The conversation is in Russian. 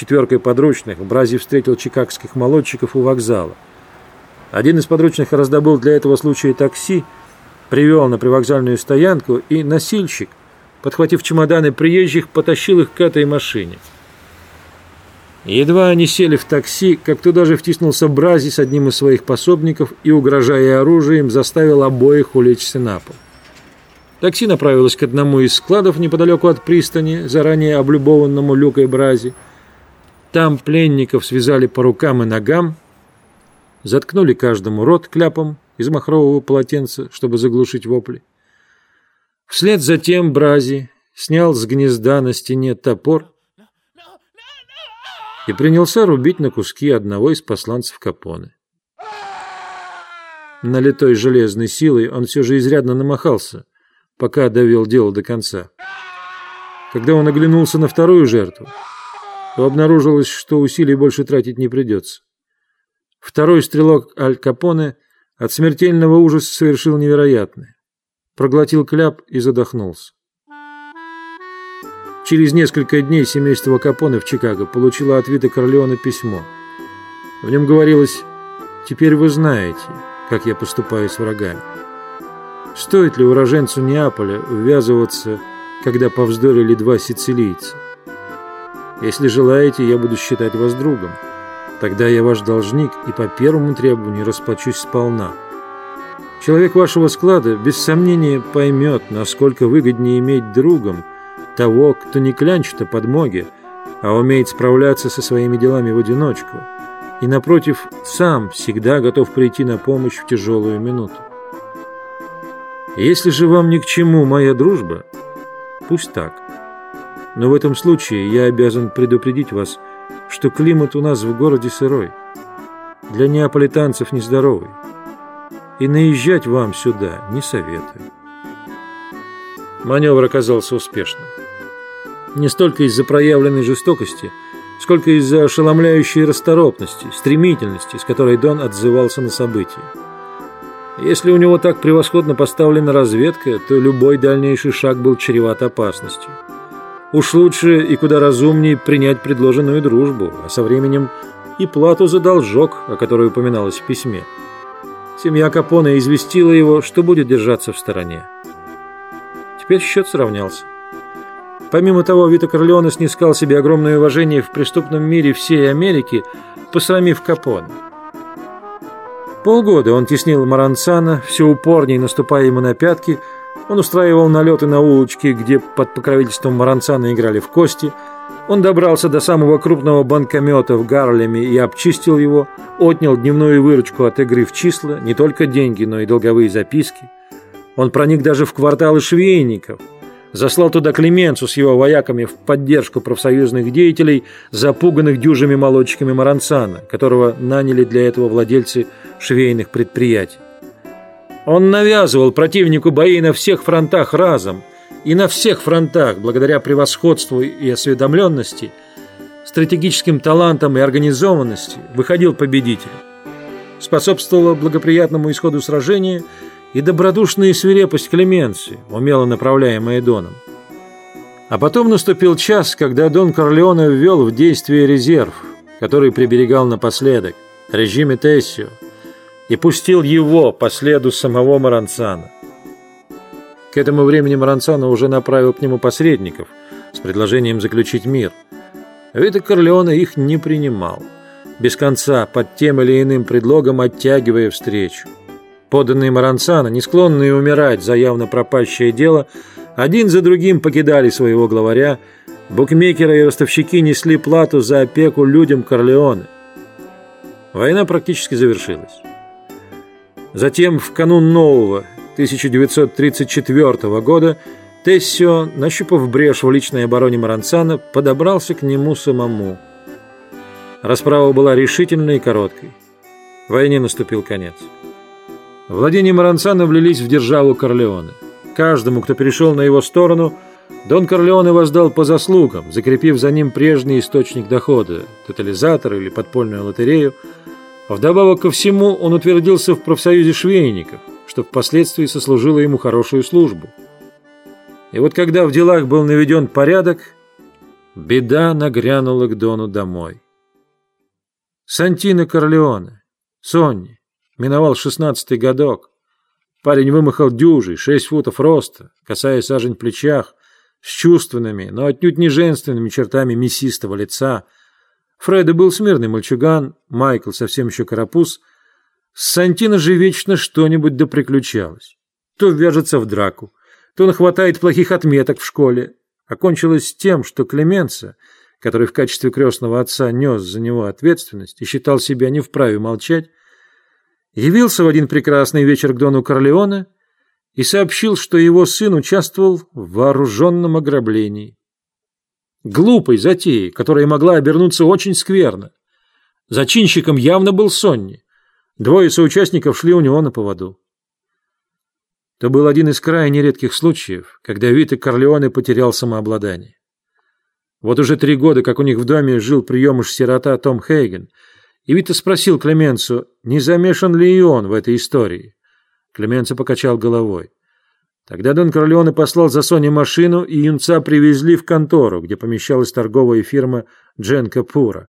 четверкой подручных Брази встретил чикагских молодчиков у вокзала. Один из подручных раздобыл для этого случая такси, привел на привокзальную стоянку, и носильщик, подхватив чемоданы приезжих, потащил их к этой машине. Едва они сели в такси, как туда же втиснулся Брази с одним из своих пособников и, угрожая оружием, заставил обоих улечься на пол. Такси направилось к одному из складов неподалеку от пристани, заранее облюбованному люкой Брази. Там пленников связали по рукам и ногам, заткнули каждому рот кляпом из махрового полотенца, чтобы заглушить вопли. Вслед за тем Брази снял с гнезда на стене топор и принялся рубить на куски одного из посланцев Капоне. Налитой железной силой он все же изрядно намахался, пока довел дело до конца. Когда он оглянулся на вторую жертву, то обнаружилось, что усилий больше тратить не придется. Второй стрелок Аль Капоне от смертельного ужаса совершил невероятное. Проглотил кляп и задохнулся. Через несколько дней семейство Капоне в Чикаго получило от Вита Корлеона письмо. В нем говорилось «Теперь вы знаете, как я поступаю с врагами». Стоит ли уроженцу Неаполя ввязываться, когда повздорили два сицилийца? Если желаете, я буду считать вас другом. Тогда я ваш должник и по первому требованию расплачусь сполна. Человек вашего склада без сомнения поймет, насколько выгоднее иметь другом – того, кто не клянчит о подмоге, а умеет справляться со своими делами в одиночку, и, напротив, сам всегда готов прийти на помощь в тяжелую минуту. Если же вам ни к чему моя дружба, пусть так. Но в этом случае я обязан предупредить вас, что климат у нас в городе сырой, для неаполитанцев нездоровый, и наезжать вам сюда не советую. Маневр оказался успешным. Не столько из-за проявленной жестокости, сколько из-за ошеломляющей расторопности, стремительности, с которой Дон отзывался на события. Если у него так превосходно поставлена разведка, то любой дальнейший шаг был чреват опасностью. Уж лучше и куда разумнее принять предложенную дружбу, а со временем и плату за должок, о которой упоминалось в письме. Семья Капона известила его, что будет держаться в стороне. Теперь счет сравнялся. Помимо того, Вита Корлеоне снискал себе огромное уважение в преступном мире всей Америки, посрамив Капоне. Полгода он теснил Маранцана, все упорнее наступая ему на пятки. Он устраивал налеты на улочки, где под покровительством Маранцана играли в кости. Он добрался до самого крупного банкомета в Гарлеме и обчистил его, отнял дневную выручку от игры в числа, не только деньги, но и долговые записки. Он проник даже в кварталы швейников, заслал туда Клеменцу с его вояками в поддержку профсоюзных деятелей, запуганных дюжими молодчиками Маранцана, которого наняли для этого владельцы швейных предприятий. Он навязывал противнику бои на всех фронтах разом, и на всех фронтах, благодаря превосходству и осведомленности, стратегическим талантам и организованности, выходил победителем. Способствовало благоприятному исходу сражения – и добродушная свирепость Клеменции, умело направляемая Доном. А потом наступил час, когда Дон Корлеоне ввел в действие резерв, который приберегал напоследок, режиме Тессио, и пустил его по следу самого Маранцана. К этому времени Маранцана уже направил к нему посредников с предложением заключить мир. Вита Корлеоне их не принимал, без конца под тем или иным предлогом оттягивая встречу. Поданные Маранцана, не склонные умирать за явно пропащее дело, один за другим покидали своего главаря, букмекеры и ростовщики несли плату за опеку людям Корлеоне. Война практически завершилась. Затем, в канун нового 1934 года, Тессио, нащупав брешь в личной обороне Маранцана, подобрался к нему самому. Расправа была решительной и короткой. Войне наступил конец. Владения Маранцана влились в державу Корлеоне. Каждому, кто перешел на его сторону, Дон Корлеоне воздал по заслугам, закрепив за ним прежний источник дохода – тотализатор или подпольную лотерею. Вдобавок ко всему он утвердился в профсоюзе швейников, что впоследствии сослужило ему хорошую службу. И вот когда в делах был наведен порядок, беда нагрянула к Дону домой. Сантино Корлеоне, Сонни, миновал шестнадцатый годок. Парень вымахал дюжий, шесть футов роста, касаясь сажень в плечах, с чувственными, но отнюдь не женственными чертами мясистого лица. Фреда был смирный мальчуган, Майкл совсем еще карапуз. С Сантино же вечно что-нибудь да приключалось. То вяжется в драку, то нахватает плохих отметок в школе. Окончилось тем, что Клеменца, который в качестве крестного отца нес за него ответственность и считал себя не вправе молчать, явился в один прекрасный вечер к Дону Корлеоне и сообщил, что его сын участвовал в вооруженном ограблении. Глупой затеи, которая могла обернуться очень скверно. Зачинщиком явно был Сонни. Двое соучастников шли у него на поводу. То был один из крайне редких случаев, когда Вита Корлеоне потерял самообладание. Вот уже три года, как у них в доме жил приемыш-сирота Том Хейген, и Вита спросил Клеменцу, не замешан ли и он в этой истории. Клеменцо покачал головой. Тогда Дон Корлеоне послал за Сони машину, и юнца привезли в контору, где помещалась торговая фирма Дженка Пура.